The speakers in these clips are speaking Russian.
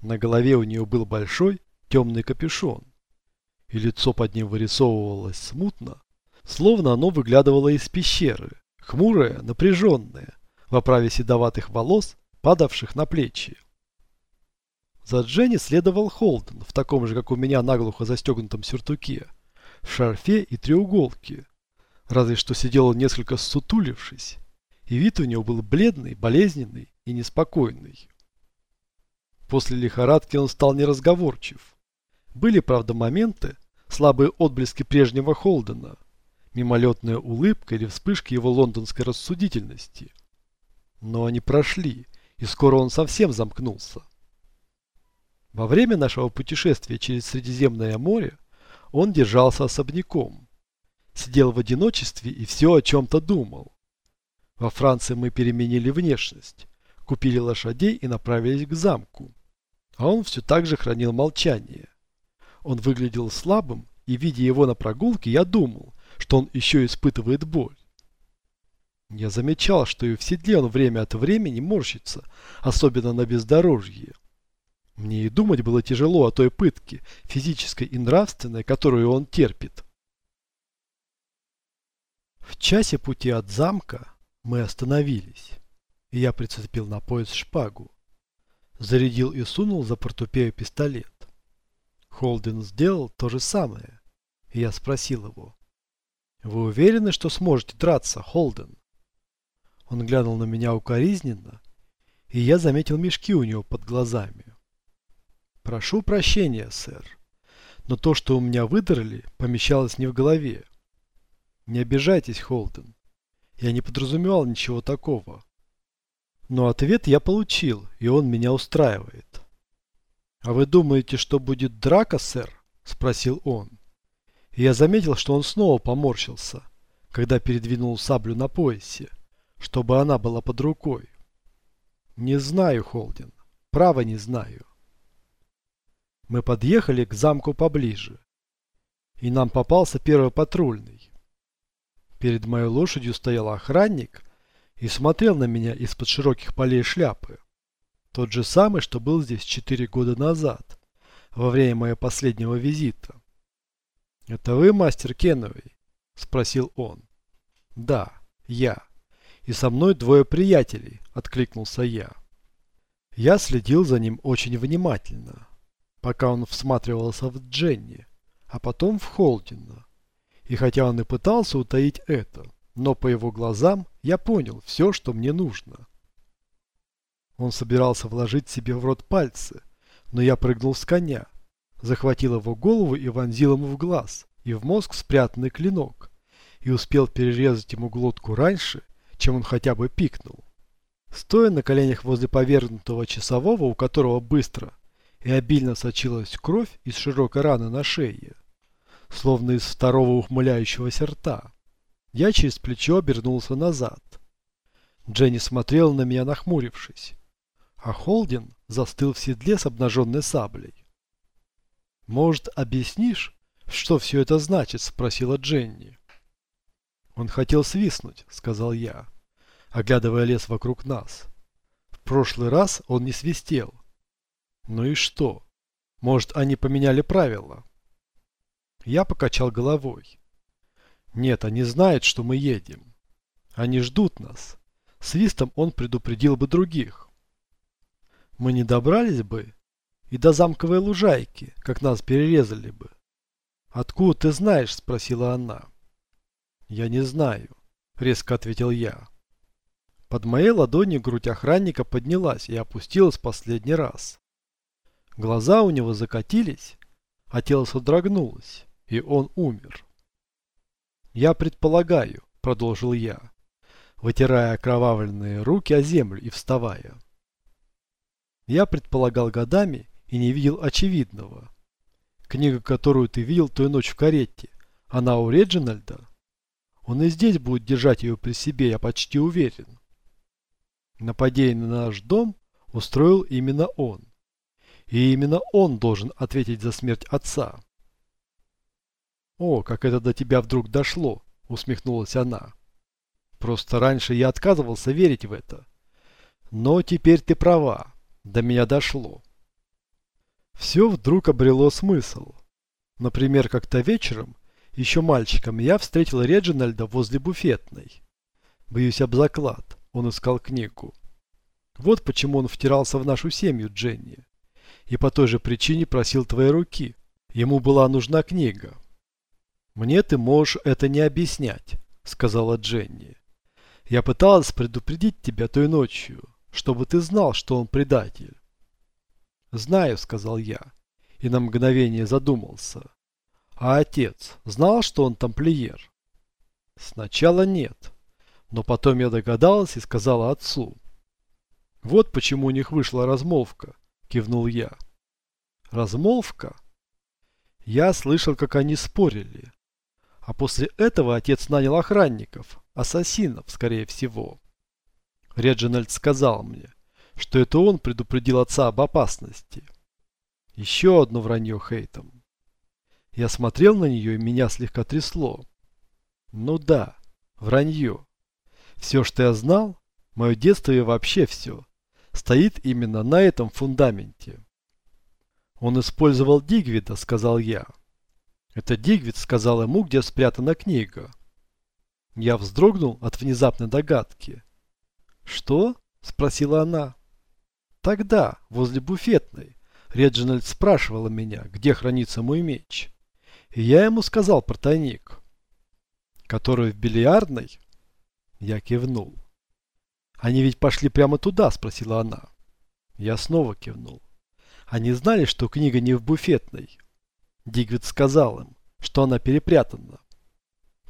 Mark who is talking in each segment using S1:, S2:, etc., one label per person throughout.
S1: На голове у нее был большой темный капюшон, и лицо под ним вырисовывалось смутно, словно оно выглядывало из пещеры, хмурое, напряженное, в оправе седоватых волос, падавших на плечи. За Дженни следовал Холден в таком же, как у меня, наглухо застегнутом сюртуке, в шарфе и треуголке, разве что сидел он несколько сутулившись, и вид у него был бледный, болезненный и неспокойный. После лихорадки он стал неразговорчив. Были, правда, моменты, слабые отблески прежнего Холдена, мимолетная улыбка или вспышки его лондонской рассудительности. Но они прошли, и скоро он совсем замкнулся. Во время нашего путешествия через Средиземное море он держался особняком, сидел в одиночестве и все о чем-то думал. Во Франции мы переменили внешность, купили лошадей и направились к замку. А он все так же хранил молчание. Он выглядел слабым, и видя его на прогулке, я думал, что он еще испытывает боль. Я замечал, что и в седле он время от времени морщится, особенно на бездорожье. Мне и думать было тяжело о той пытке, физической и нравственной, которую он терпит. В часе пути от замка мы остановились, и я прицепил на пояс шпагу. Зарядил и сунул за портупею пистолет. Холден сделал то же самое, и я спросил его. «Вы уверены, что сможете драться, Холден?» Он глянул на меня укоризненно, и я заметил мешки у него под глазами. «Прошу прощения, сэр, но то, что у меня выдрали, помещалось не в голове. Не обижайтесь, Холден. Я не подразумевал ничего такого. Но ответ я получил, и он меня устраивает. «А вы думаете, что будет драка, сэр?» – спросил он. И я заметил, что он снова поморщился, когда передвинул саблю на поясе, чтобы она была под рукой. «Не знаю, Холден. Право не знаю». Мы подъехали к замку поближе, и нам попался первый патрульный. Перед моей лошадью стоял охранник и смотрел на меня из-под широких полей шляпы. Тот же самый, что был здесь четыре года назад, во время моего последнего визита. «Это вы, мастер Кеновый?» – спросил он. «Да, я. И со мной двое приятелей», – откликнулся я. Я следил за ним очень внимательно, пока он всматривался в Дженни, а потом в Холдина. И хотя он и пытался утаить это, но по его глазам я понял все, что мне нужно. Он собирался вложить себе в рот пальцы, но я прыгнул с коня, захватил его голову и вонзил ему в глаз и в мозг спрятанный клинок, и успел перерезать ему глотку раньше, чем он хотя бы пикнул. Стоя на коленях возле повергнутого часового, у которого быстро и обильно сочилась кровь из широкой раны на шее, словно из второго ухмыляющегося рта. Я через плечо обернулся назад. Дженни смотрела на меня, нахмурившись, а Холдин застыл в седле с обнаженной саблей. «Может, объяснишь, что все это значит?» – спросила Дженни. «Он хотел свистнуть», – сказал я, оглядывая лес вокруг нас. «В прошлый раз он не свистел». «Ну и что? Может, они поменяли правила?» Я покачал головой. Нет, они знают, что мы едем. Они ждут нас. Свистом он предупредил бы других. Мы не добрались бы и до замковой лужайки, как нас перерезали бы. «Откуда ты знаешь?» – спросила она. «Я не знаю», – резко ответил я. Под моей ладонью грудь охранника поднялась и опустилась последний раз. Глаза у него закатились, а тело содрогнулось и он умер. «Я предполагаю», — продолжил я, вытирая окровавленные руки о землю и вставая. Я предполагал годами и не видел очевидного. Книга, которую ты видел той ночью в карете, она у Реджинальда? Он и здесь будет держать ее при себе, я почти уверен. Нападение на наш дом устроил именно он. И именно он должен ответить за смерть отца. «О, как это до тебя вдруг дошло!» – усмехнулась она. «Просто раньше я отказывался верить в это. Но теперь ты права, до меня дошло. Все вдруг обрело смысл. Например, как-то вечером, еще мальчиком, я встретил Реджинальда возле буфетной. Боюсь об заклад, он искал книгу. Вот почему он втирался в нашу семью, Дженни. И по той же причине просил твоей руки. Ему была нужна книга. Мне ты можешь это не объяснять, сказала Дженни. Я пыталась предупредить тебя той ночью, чтобы ты знал, что он предатель. Знаю, сказал я, и на мгновение задумался. А отец знал, что он тамплиер? Сначала нет, но потом я догадалась и сказала отцу. Вот почему у них вышла размолвка, кивнул я. Размолвка? Я слышал, как они спорили. А после этого отец нанял охранников, ассасинов, скорее всего. Реджинальд сказал мне, что это он предупредил отца об опасности. Еще одно вранье Хейтом. Я смотрел на нее, и меня слегка трясло. Ну да, вранье. Все, что я знал, мое детство и вообще все, стоит именно на этом фундаменте. Он использовал Дигвида, сказал я. Это Дигвид сказал ему, где спрятана книга. Я вздрогнул от внезапной догадки. «Что?» – спросила она. «Тогда, возле буфетной, Реджинальд спрашивала меня, где хранится мой меч. И я ему сказал про тайник. Который в бильярдной?» Я кивнул. «Они ведь пошли прямо туда?» – спросила она. Я снова кивнул. Они знали, что книга не в буфетной. Дигвид сказал им, что она перепрятана.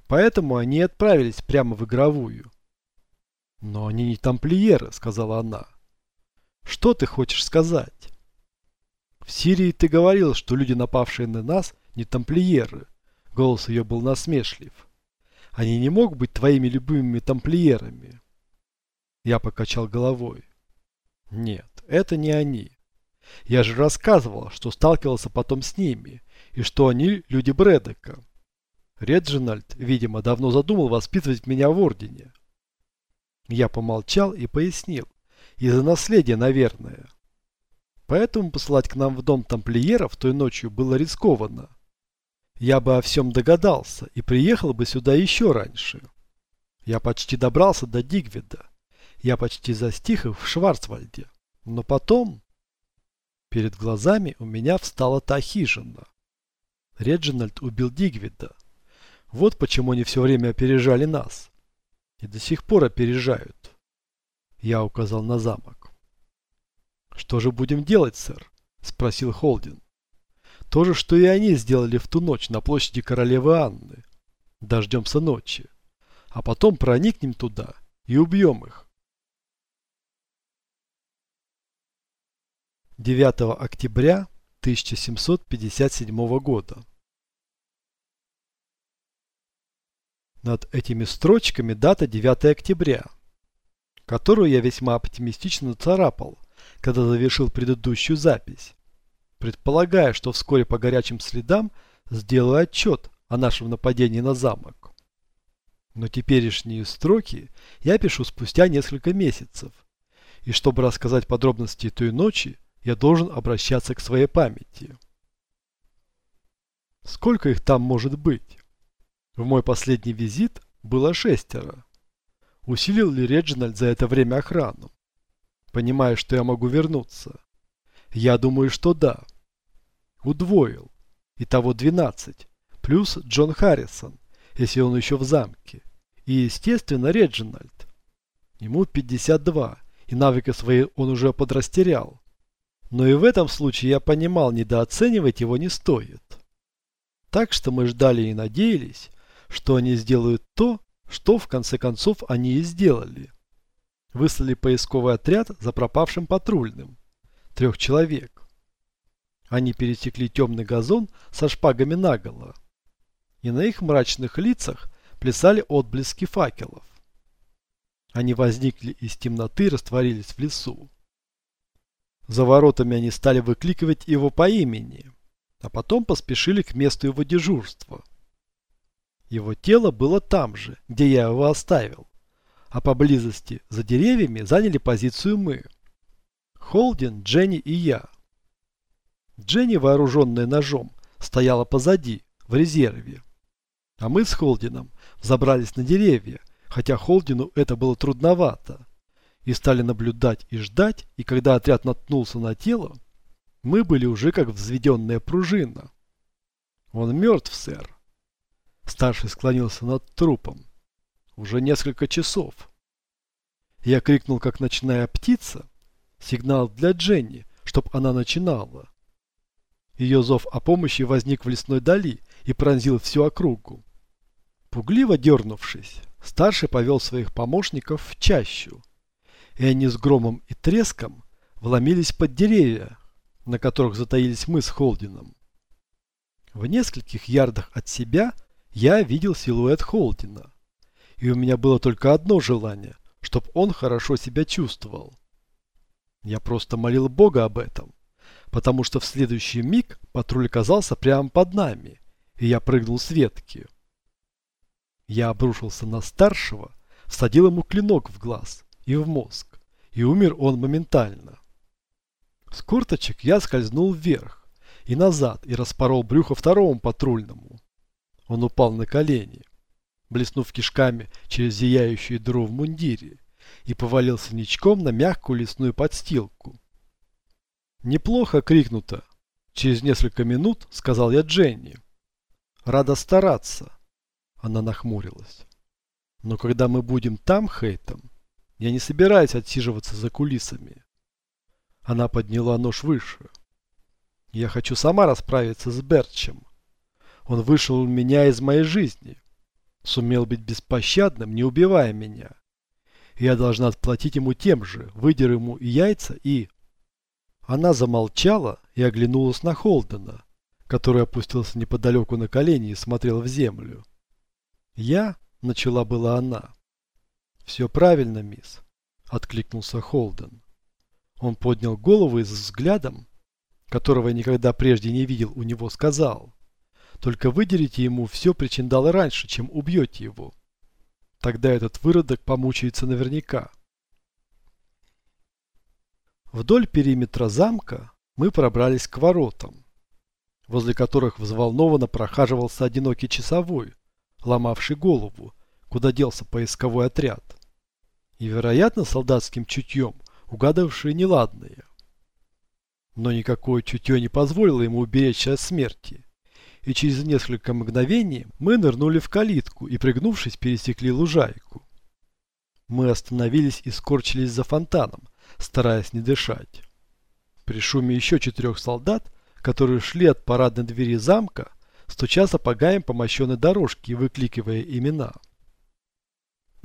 S1: Поэтому они отправились прямо в игровую. «Но они не тамплиеры», — сказала она. «Что ты хочешь сказать?» «В Сирии ты говорил, что люди, напавшие на нас, не тамплиеры». Голос ее был насмешлив. «Они не могут быть твоими любимыми тамплиерами». Я покачал головой. Нет, это не они. Я же рассказывал, что сталкивался потом с ними, и что они люди Брэдека. Реджинальд, видимо, давно задумал воспитывать меня в Ордене. Я помолчал и пояснил. Из-за наследия, наверное. Поэтому посылать к нам в дом тамплиеров той ночью было рискованно. Я бы о всем догадался и приехал бы сюда еще раньше. Я почти добрался до Дигвида. Я почти застиг их в Шварцвальде. Но потом... Перед глазами у меня встала та хижина. Реджинальд убил Дигвида. Вот почему они все время опережали нас. И до сих пор опережают. Я указал на замок. «Что же будем делать, сэр?» – спросил Холдин. «То же, что и они сделали в ту ночь на площади королевы Анны. Дождемся ночи. А потом проникнем туда и убьем их. 9 октября 1757 года. Над этими строчками дата 9 октября, которую я весьма оптимистично царапал, когда завершил предыдущую запись, предполагая, что вскоре по горячим следам сделаю отчет о нашем нападении на замок. Но теперешние строки я пишу спустя несколько месяцев, и чтобы рассказать подробности той ночи, я должен обращаться к своей памяти. Сколько их там может быть? В мой последний визит было шестеро. Усилил ли Реджинальд за это время охрану? Понимая, что я могу вернуться. Я думаю, что да. Удвоил. Итого 12. Плюс Джон Харрисон, если он еще в замке. И, естественно, Реджинальд. Ему 52, и навыки свои он уже подрастерял. Но и в этом случае я понимал, недооценивать его не стоит. Так что мы ждали и надеялись, что они сделают то, что в конце концов они и сделали. Выслали поисковый отряд за пропавшим патрульным. Трех человек. Они пересекли темный газон со шпагами наголо. И на их мрачных лицах плясали отблески факелов. Они возникли из темноты и растворились в лесу. За воротами они стали выкликивать его по имени, а потом поспешили к месту его дежурства. Его тело было там же, где я его оставил, а поблизости за деревьями заняли позицию мы. Холдин, Дженни и я. Дженни, вооруженная ножом, стояла позади, в резерве. А мы с Холдином забрались на деревья, хотя Холдину это было трудновато. И стали наблюдать и ждать, и когда отряд наткнулся на тело, мы были уже как взведенная пружина. Он мертв, сэр. Старший склонился над трупом. Уже несколько часов. Я крикнул, как ночная птица. Сигнал для Дженни, чтоб она начинала. Ее зов о помощи возник в лесной дали и пронзил всю округу. Пугливо дернувшись, старший повел своих помощников в чащу, и они с громом и треском вломились под деревья, на которых затаились мы с Холдином. В нескольких ярдах от себя я видел силуэт Холдина, и у меня было только одно желание, чтобы он хорошо себя чувствовал. Я просто молил Бога об этом потому что в следующий миг патруль оказался прямо под нами, и я прыгнул с ветки. Я обрушился на старшего, всадил ему клинок в глаз и в мозг, и умер он моментально. С корточек я скользнул вверх и назад и распорол брюхо второму патрульному. Он упал на колени, блеснув кишками через зияющую дыру в мундире, и повалился ничком на мягкую лесную подстилку. Неплохо крикнуто. Через несколько минут сказал я Дженни. Рада стараться. Она нахмурилась. Но когда мы будем там, Хейтом, я не собираюсь отсиживаться за кулисами. Она подняла нож выше. Я хочу сама расправиться с Берчем. Он вышел у меня из моей жизни. Сумел быть беспощадным, не убивая меня. Я должна отплатить ему тем же, выдер ему и яйца и... Она замолчала и оглянулась на Холдена, который опустился неподалеку на колени и смотрел в землю. «Я?» – начала была она. «Все правильно, мисс», – откликнулся Холден. Он поднял голову и с взглядом, которого никогда прежде не видел у него, сказал. «Только выдерите ему все причиндало раньше, чем убьете его. Тогда этот выродок помучается наверняка». Вдоль периметра замка мы пробрались к воротам, возле которых взволнованно прохаживался одинокий часовой, ломавший голову, куда делся поисковой отряд. И, вероятно, солдатским чутьем угадавший неладное. Но никакое чутье не позволило ему уберечься от смерти. И через несколько мгновений мы нырнули в калитку и, пригнувшись, пересекли лужайку. Мы остановились и скорчились за фонтаном, стараясь не дышать. При шуме еще четырех солдат, которые шли от парадной двери замка, стуча сапогаем по мощенной дорожке и выкликивая имена.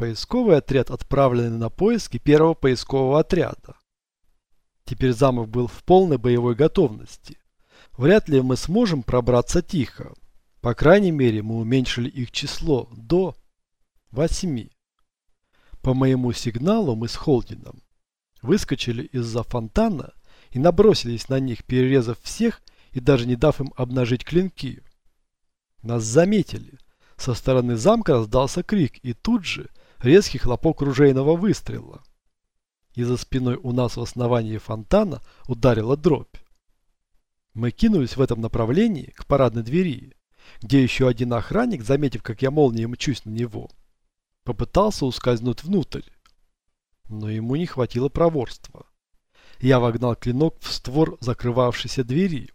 S1: Поисковый отряд, отправленный на поиски первого поискового отряда. Теперь замок был в полной боевой готовности. Вряд ли мы сможем пробраться тихо. По крайней мере, мы уменьшили их число до восьми. По моему сигналу мы с Холдином выскочили из-за фонтана и набросились на них, перерезав всех и даже не дав им обнажить клинки. Нас заметили. Со стороны замка раздался крик, и тут же резкий хлопок ружейного выстрела. И за спиной у нас в основании фонтана ударила дробь. Мы кинулись в этом направлении к парадной двери, где еще один охранник, заметив, как я молнией мчусь на него, попытался ускользнуть внутрь но ему не хватило проворства. Я вогнал клинок в створ закрывавшейся двери,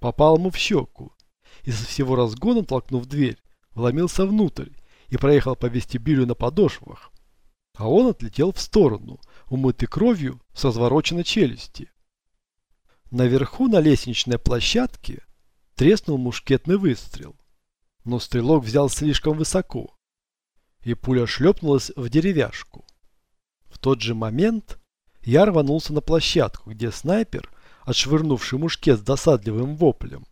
S1: попал ему в щеку и со всего разгона, толкнув дверь, вломился внутрь и проехал по вестибюлю на подошвах. А он отлетел в сторону, умытый кровью с развороченной челюсти. Наверху на лестничной площадке треснул мушкетный выстрел, но стрелок взял слишком высоко, и пуля шлепнулась в деревяшку. В тот же момент я рванулся на площадку, где снайпер, отшвырнувший мушкет с досадливым воплем,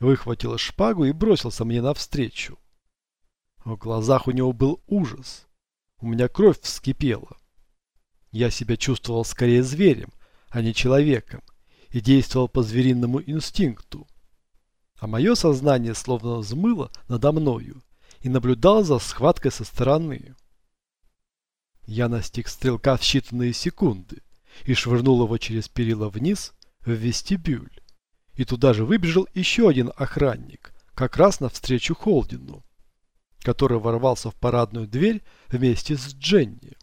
S1: выхватил шпагу и бросился мне навстречу. В глазах у него был ужас. У меня кровь вскипела. Я себя чувствовал скорее зверем, а не человеком, и действовал по звериному инстинкту. А мое сознание словно взмыло надо мною и наблюдало за схваткой со стороны. Я настиг стрелка в считанные секунды и швырнул его через перила вниз в вестибюль. И туда же выбежал еще один охранник, как раз навстречу Холдину, который ворвался в парадную дверь вместе с Дженни.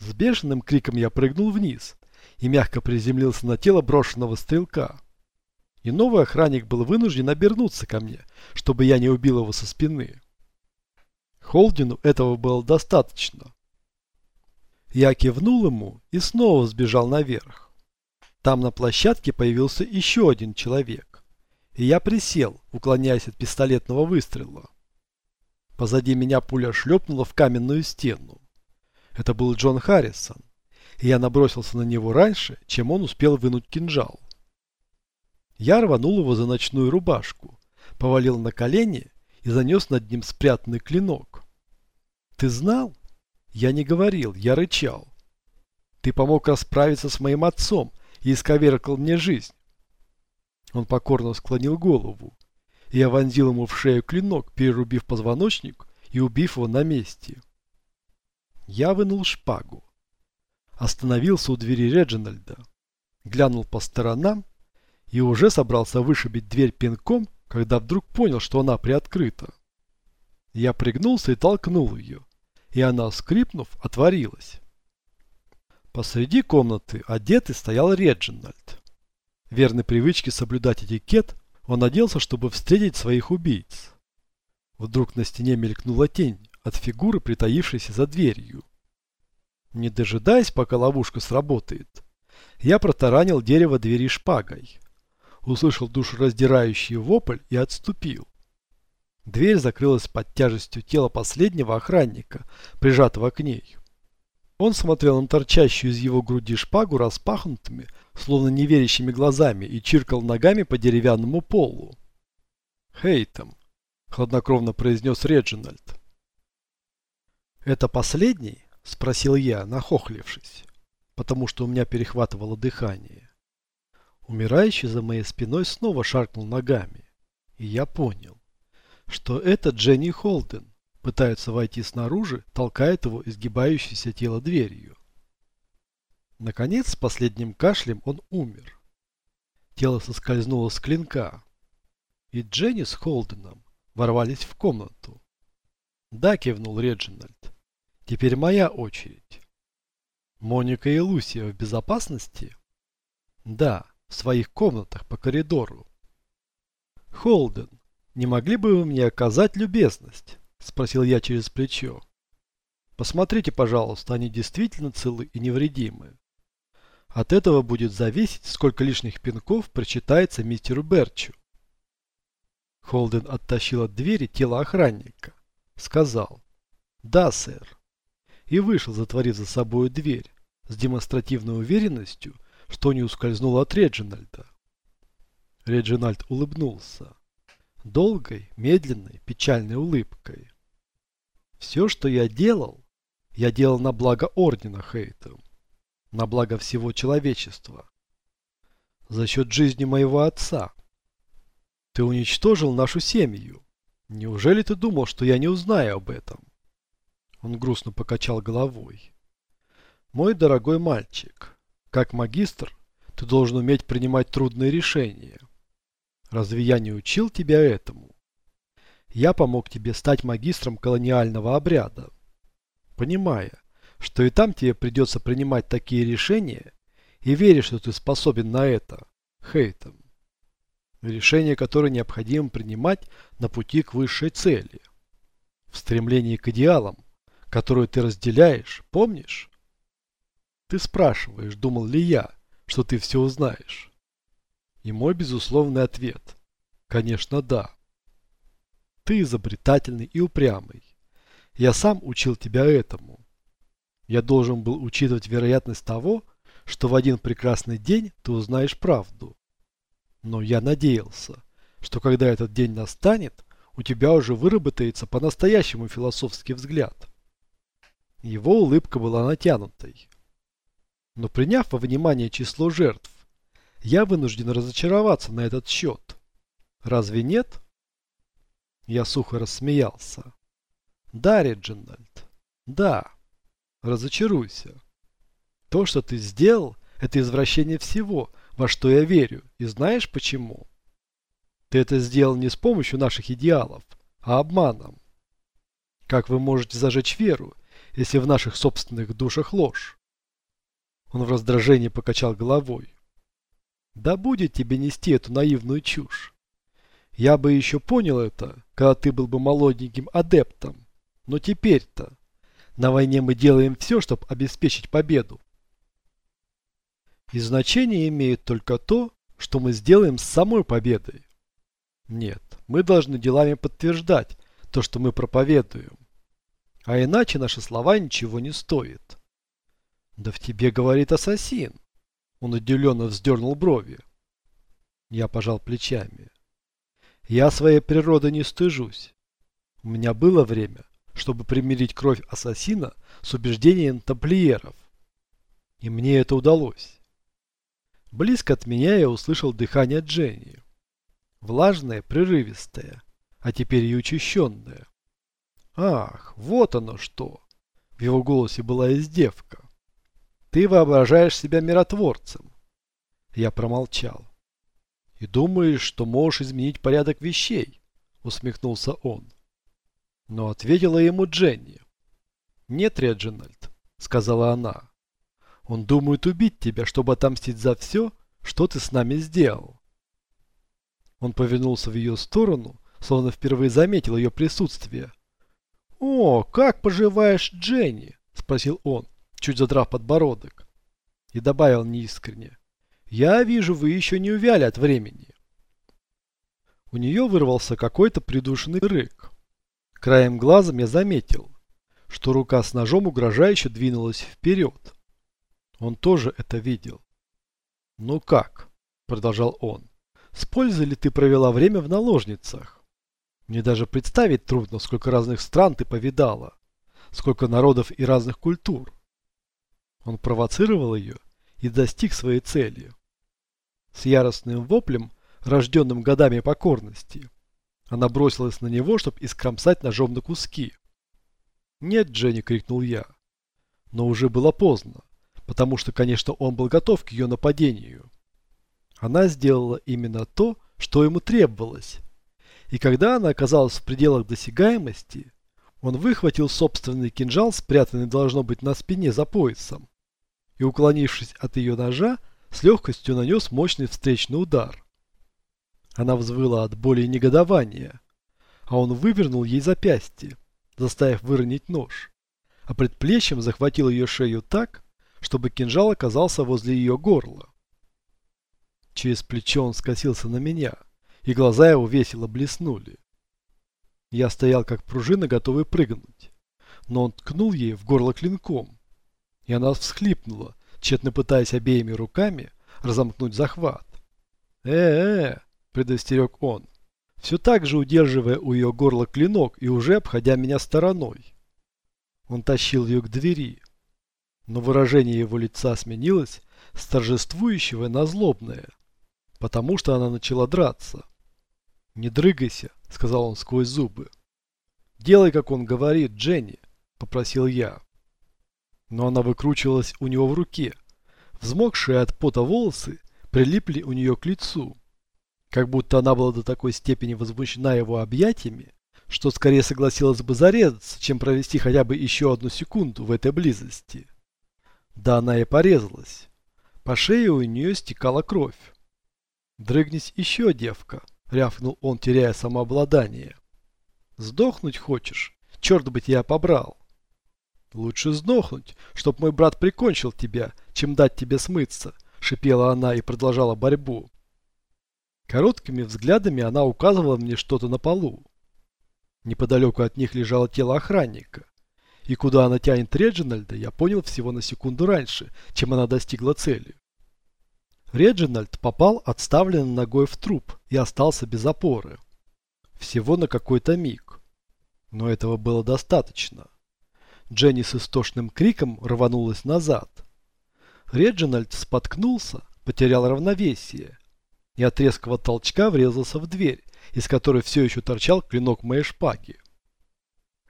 S1: С бешеным криком я прыгнул вниз и мягко приземлился на тело брошенного стрелка. И новый охранник был вынужден обернуться ко мне, чтобы я не убил его со спины. Холдину этого было достаточно. Я кивнул ему и снова сбежал наверх. Там на площадке появился еще один человек. И я присел, уклоняясь от пистолетного выстрела. Позади меня пуля шлепнула в каменную стену. Это был Джон Харрисон. И я набросился на него раньше, чем он успел вынуть кинжал. Я рванул его за ночную рубашку, повалил на колени и занес над ним спрятанный клинок. «Ты знал?» Я не говорил, я рычал. «Ты помог расправиться с моим отцом и исковеркал мне жизнь». Он покорно склонил голову, я вонзил ему в шею клинок, перерубив позвоночник и убив его на месте. Я вынул шпагу. Остановился у двери Реджинальда, глянул по сторонам и уже собрался вышибить дверь пинком, когда вдруг понял, что она приоткрыта. Я пригнулся и толкнул ее, и она, скрипнув, отворилась. Посреди комнаты одетый стоял Реджинальд. Верной привычке соблюдать этикет, он оделся, чтобы встретить своих убийц. Вдруг на стене мелькнула тень от фигуры, притаившейся за дверью. Не дожидаясь, пока ловушка сработает, я протаранил дерево двери шпагой услышал душераздирающий вопль и отступил. Дверь закрылась под тяжестью тела последнего охранника, прижатого к ней. Он смотрел на торчащую из его груди шпагу распахнутыми, словно неверящими глазами, и чиркал ногами по деревянному полу. «Хейтом», — хладнокровно произнес Реджинальд. «Это последний?» — спросил я, нахохлившись, потому что у меня перехватывало дыхание. Умирающий за моей спиной снова шаркнул ногами. И я понял, что это Дженни Холден пытается войти снаружи, толкает его изгибающееся тело дверью. Наконец, с последним кашлем он умер. Тело соскользнуло с клинка. И Дженни с Холденом ворвались в комнату. «Да», — кивнул Реджинальд. «Теперь моя очередь». «Моника и Лусия в безопасности?» «Да» в своих комнатах по коридору. «Холден, не могли бы вы мне оказать любезность?» – спросил я через плечо. «Посмотрите, пожалуйста, они действительно целы и невредимы. От этого будет зависеть, сколько лишних пинков прочитается мистеру Берчу». Холден оттащил от двери тело охранника. Сказал «Да, сэр» и вышел, затворив за собой дверь, с демонстративной уверенностью, что не ускользнуло от Реджинальда. Реджинальд улыбнулся. Долгой, медленной, печальной улыбкой. Все, что я делал, я делал на благо Ордена Хейтом. На благо всего человечества. За счет жизни моего отца. Ты уничтожил нашу семью. Неужели ты думал, что я не узнаю об этом? Он грустно покачал головой. Мой дорогой мальчик, как магистр, ты должен уметь принимать трудные решения. Разве я не учил тебя этому? Я помог тебе стать магистром колониального обряда, понимая, что и там тебе придется принимать такие решения, и веришь, что ты способен на это, Хейтом. Решения, которые необходимо принимать на пути к высшей цели. В стремлении к идеалам, которые ты разделяешь, помнишь? Ты спрашиваешь, думал ли я, что ты все узнаешь? И мой безусловный ответ – конечно, да. Ты изобретательный и упрямый. Я сам учил тебя этому. Я должен был учитывать вероятность того, что в один прекрасный день ты узнаешь правду. Но я надеялся, что когда этот день настанет, у тебя уже выработается по-настоящему философский взгляд. Его улыбка была натянутой. Но приняв во внимание число жертв, я вынужден разочароваться на этот счет. Разве нет? Я сухо рассмеялся. Да, Реджинальд, да. Разочаруйся. То, что ты сделал, это извращение всего, во что я верю, и знаешь почему? Ты это сделал не с помощью наших идеалов, а обманом. Как вы можете зажечь веру, если в наших собственных душах ложь? Он в раздражении покачал головой. Да будет тебе нести эту наивную чушь. Я бы еще понял это, когда ты был бы молоденьким адептом. Но теперь-то на войне мы делаем все, чтобы обеспечить победу. И значение имеет только то, что мы сделаем с самой победой. Нет, мы должны делами подтверждать то, что мы проповедуем. А иначе наши слова ничего не стоят. Да в тебе говорит ассасин. Он удивленно вздернул брови. Я пожал плечами. Я своей природы не стыжусь. У меня было время, чтобы примирить кровь ассасина с убеждением тамплиеров. И мне это удалось. Близко от меня я услышал дыхание Дженни. Влажное, прерывистое, а теперь и учащенное. Ах, вот оно что! В его голосе была издевка. Ты воображаешь себя миротворцем. Я промолчал. И думаешь, что можешь изменить порядок вещей? Усмехнулся он. Но ответила ему Дженни. Нет, Реджинальд, сказала она. Он думает убить тебя, чтобы отомстить за все, что ты с нами сделал. Он повернулся в ее сторону, словно впервые заметил ее присутствие. «О, как поживаешь, Дженни?» – спросил он чуть задрав подбородок, и добавил неискренне. «Я вижу, вы еще не увяли от времени». У нее вырвался какой-то придушенный рык. Краем глазом я заметил, что рука с ножом угрожающе двинулась вперед. Он тоже это видел. «Ну как?» – продолжал он. «С пользой ли ты провела время в наложницах? Мне даже представить трудно, сколько разных стран ты повидала, сколько народов и разных культур. Он провоцировал ее и достиг своей цели. С яростным воплем, рожденным годами покорности, она бросилась на него, чтобы искромсать ножом на куски. «Нет, Дженни!» – крикнул я. Но уже было поздно, потому что, конечно, он был готов к ее нападению. Она сделала именно то, что ему требовалось. И когда она оказалась в пределах досягаемости, он выхватил собственный кинжал, спрятанный должно быть на спине за поясом, и, уклонившись от ее ножа, с легкостью нанес мощный встречный удар. Она взвыла от боли и негодования, а он вывернул ей запястье, заставив выронить нож, а предплечьем захватил ее шею так, чтобы кинжал оказался возле ее горла. Через плечо он скосился на меня, и глаза его весело блеснули. Я стоял как пружина, готовый прыгнуть, но он ткнул ей в горло клинком, и она всхлипнула, тщетно пытаясь обеими руками разомкнуть захват. «Э-э!» – предостерег он, все так же удерживая у ее горла клинок и уже обходя меня стороной. Он тащил ее к двери, но выражение его лица сменилось с торжествующего на злобное, потому что она начала драться. «Не дрыгайся», – сказал он сквозь зубы. «Делай, как он говорит, Дженни», – попросил я но она выкручивалась у него в руке. Взмокшие от пота волосы прилипли у нее к лицу. Как будто она была до такой степени возмущена его объятиями, что скорее согласилась бы зарезаться, чем провести хотя бы еще одну секунду в этой близости. Да она и порезалась. По шее у нее стекала кровь. «Дрыгнись еще, девка!» — рявкнул он, теряя самообладание. «Сдохнуть хочешь? Черт бы тебя побрал!» «Лучше сдохнуть, чтоб мой брат прикончил тебя, чем дать тебе смыться», – шипела она и продолжала борьбу. Короткими взглядами она указывала мне что-то на полу. Неподалеку от них лежало тело охранника. И куда она тянет Реджинальда, я понял всего на секунду раньше, чем она достигла цели. Реджинальд попал отставленной ногой в труп и остался без опоры. Всего на какой-то миг. Но этого было достаточно. Дженни с истошным криком рванулась назад. Реджинальд споткнулся, потерял равновесие и от резкого толчка врезался в дверь, из которой все еще торчал клинок моей шпаги.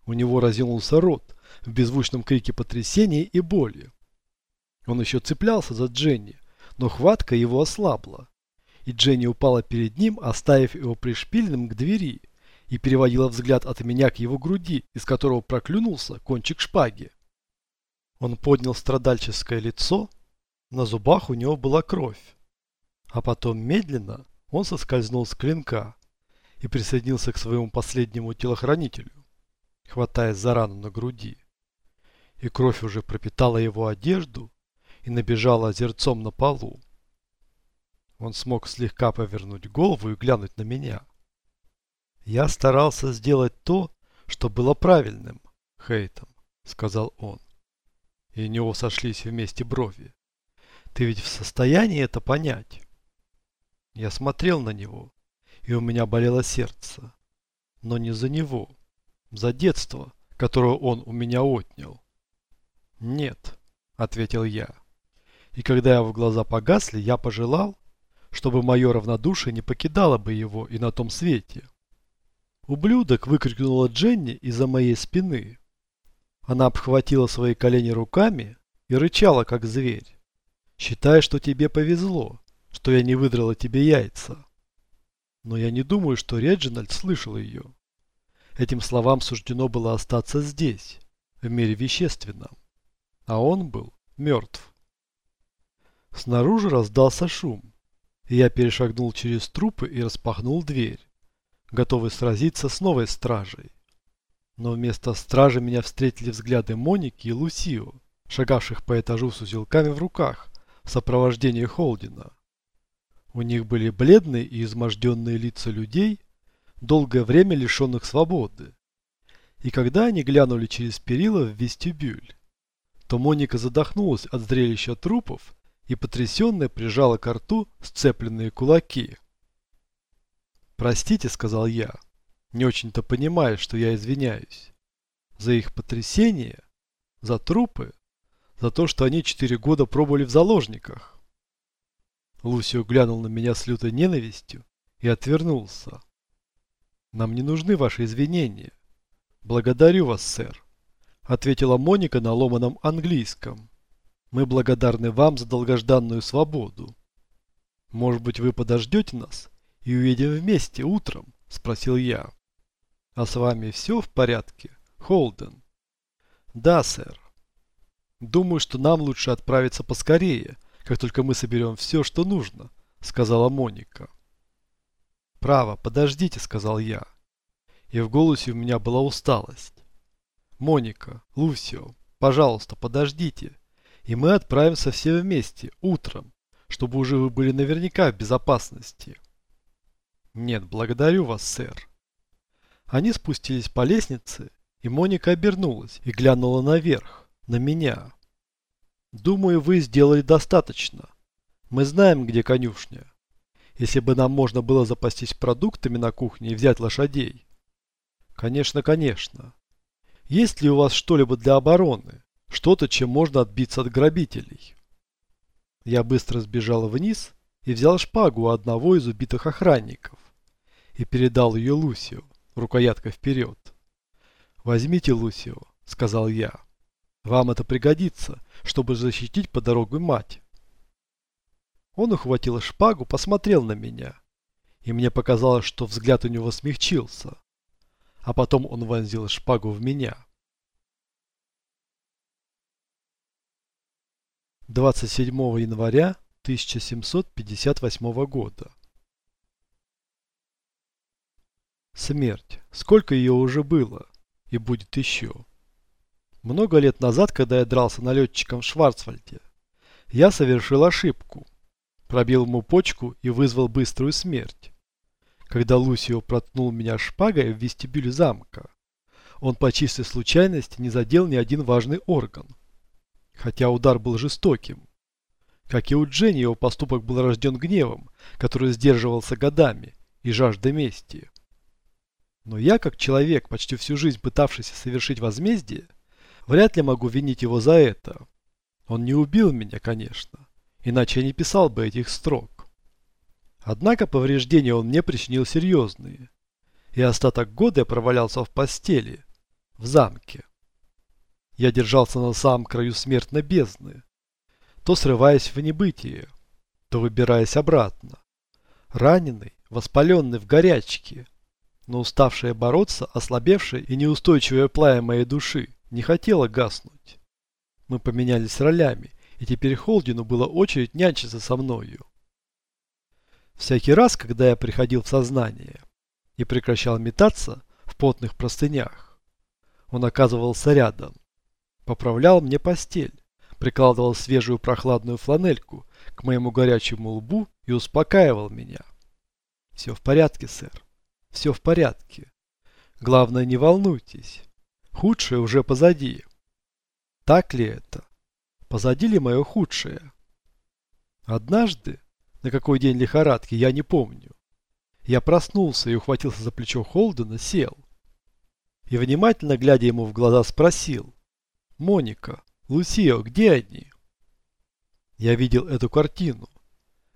S1: У него разъянулся рот в беззвучном крике потрясения и боли. Он еще цеплялся за Дженни, но хватка его ослабла, и Дженни упала перед ним, оставив его пришпильным к двери, и переводила взгляд от меня к его груди, из которого проклюнулся кончик шпаги. Он поднял страдальческое лицо, на зубах у него была кровь. А потом медленно он соскользнул с клинка и присоединился к своему последнему телохранителю, хватаясь за рану на груди. И кровь уже пропитала его одежду и набежала озерцом на полу. Он смог слегка повернуть голову и глянуть на меня. «Я старался сделать то, что было правильным, Хейтом», — сказал он. И у него сошлись вместе брови. «Ты ведь в состоянии это понять?» Я смотрел на него, и у меня болело сердце. Но не за него, за детство, которое он у меня отнял. «Нет», — ответил я. И когда его глаза погасли, я пожелал, чтобы мое равнодушие не покидало бы его и на том свете. «Ублюдок!» – выкрикнула Дженни из-за моей спины. Она обхватила свои колени руками и рычала, как зверь. «Считай, что тебе повезло, что я не выдрала тебе яйца». Но я не думаю, что Реджинальд слышал ее. Этим словам суждено было остаться здесь, в мире вещественном. А он был мертв. Снаружи раздался шум. Я перешагнул через трупы и распахнул дверь, готовый сразиться с новой стражей. Но вместо стражи меня встретили взгляды Моники и Лусио, шагавших по этажу с узелками в руках в сопровождении Холдина. У них были бледные и изможденные лица людей, долгое время лишенных свободы. И когда они глянули через перила в вестибюль, то Моника задохнулась от зрелища трупов и потрясенная прижала к рту сцепленные кулаки. «Простите», — сказал я, не очень-то понимая, что я извиняюсь. За их потрясение, за трупы, за то, что они четыре года пробовали в заложниках. Лусио глянул на меня с лютой ненавистью и отвернулся. «Нам не нужны ваши извинения. Благодарю вас, сэр», — ответила Моника на ломаном английском. Мы благодарны вам за долгожданную свободу. Может быть, вы подождете нас и уедем вместе утром? Спросил я. А с вами все в порядке, Холден? Да, сэр. Думаю, что нам лучше отправиться поскорее, как только мы соберем все, что нужно, сказала Моника. Право, подождите, сказал я. И в голосе у меня была усталость. Моника, Лусио, пожалуйста, подождите и мы отправимся все вместе, утром, чтобы уже вы были наверняка в безопасности. Нет, благодарю вас, сэр. Они спустились по лестнице, и Моника обернулась и глянула наверх, на меня. Думаю, вы сделали достаточно. Мы знаем, где конюшня. Если бы нам можно было запастись продуктами на кухне и взять лошадей. Конечно, конечно. Есть ли у вас что-либо для обороны? Что-то, чем можно отбиться от грабителей. Я быстро сбежал вниз и взял шпагу у одного из убитых охранников и передал ее Лусио, рукоятка вперед. «Возьмите, Лусио», — сказал я. «Вам это пригодится, чтобы защитить по дорогу мать». Он ухватил шпагу, посмотрел на меня, и мне показалось, что взгляд у него смягчился. А потом он вонзил шпагу в меня. 27 января 1758 года. Смерть. Сколько ее уже было? И будет еще. Много лет назад, когда я дрался налетчиком в Шварцвальде, я совершил ошибку. Пробил ему почку и вызвал быструю смерть. Когда Лусио проткнул меня шпагой в вестибюле замка, он по чистой случайности не задел ни один важный орган – хотя удар был жестоким. Как и у Дженни, его поступок был рожден гневом, который сдерживался годами, и жаждой мести. Но я, как человек, почти всю жизнь пытавшийся совершить возмездие, вряд ли могу винить его за это. Он не убил меня, конечно, иначе я не писал бы этих строк. Однако повреждения он мне причинил серьезные, и остаток года я провалялся в постели, в замке. Я держался на самом краю смертной бездны, то срываясь в небытие, то выбираясь обратно. Раненый, воспаленный в горячке, но уставшая бороться, ослабевшая и неустойчивое пламя моей души не хотела гаснуть. Мы поменялись ролями, и теперь Холдину было очередь нянчиться со мною. Всякий раз, когда я приходил в сознание и прекращал метаться в потных простынях, он оказывался рядом, поправлял мне постель, прикладывал свежую прохладную фланельку к моему горячему лбу и успокаивал меня. Все в порядке, сэр. Все в порядке. Главное, не волнуйтесь. Худшее уже позади. Так ли это? Позади ли мое худшее? Однажды, на какой день лихорадки, я не помню. Я проснулся и ухватился за плечо Холдена, сел. И внимательно глядя ему в глаза спросил. «Моника, Лусио, где они?» Я видел эту картину.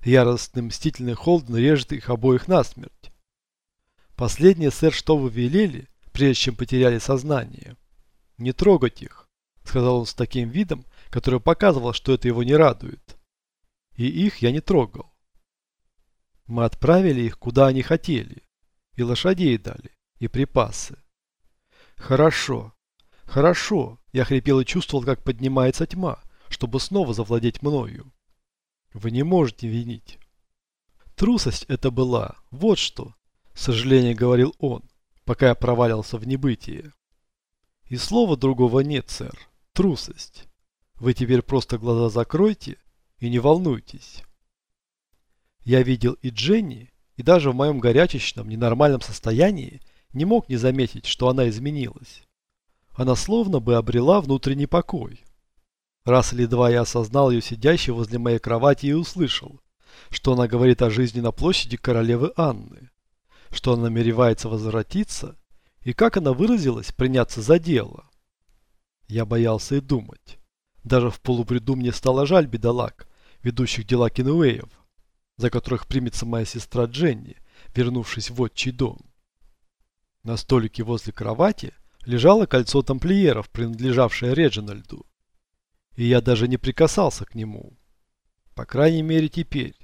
S1: Яростный мстительный Холден режет их обоих насмерть. Последнее, сэр, что вы велели, прежде чем потеряли сознание? Не трогать их, сказал он с таким видом, который показывал, что это его не радует. И их я не трогал. Мы отправили их куда они хотели. И лошадей дали, и припасы. Хорошо, хорошо. Я хрипел и чувствовал, как поднимается тьма, чтобы снова завладеть мною. Вы не можете винить. Трусость это была, вот что, сожаление говорил он, пока я провалился в небытие. И слова другого нет, сэр. Трусость. Вы теперь просто глаза закройте и не волнуйтесь. Я видел и Дженни, и даже в моем горячечном, ненормальном состоянии не мог не заметить, что она изменилась. Она словно бы обрела внутренний покой. Раз или два я осознал ее сидящей возле моей кровати и услышал, что она говорит о жизни на площади королевы Анны, что она намеревается возвратиться и, как она выразилась, приняться за дело. Я боялся и думать. Даже в полубреду мне стало жаль бедолаг, ведущих дела Кинуэев, за которых примется моя сестра Дженни, вернувшись в отчий дом. На столике возле кровати лежало кольцо тамплиеров, принадлежавшее Реджинальду. И я даже не прикасался к нему. По крайней мере теперь.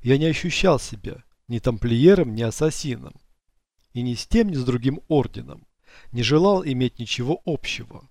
S1: Я не ощущал себя ни тамплиером, ни ассасином. И ни с тем, ни с другим орденом. Не желал иметь ничего общего.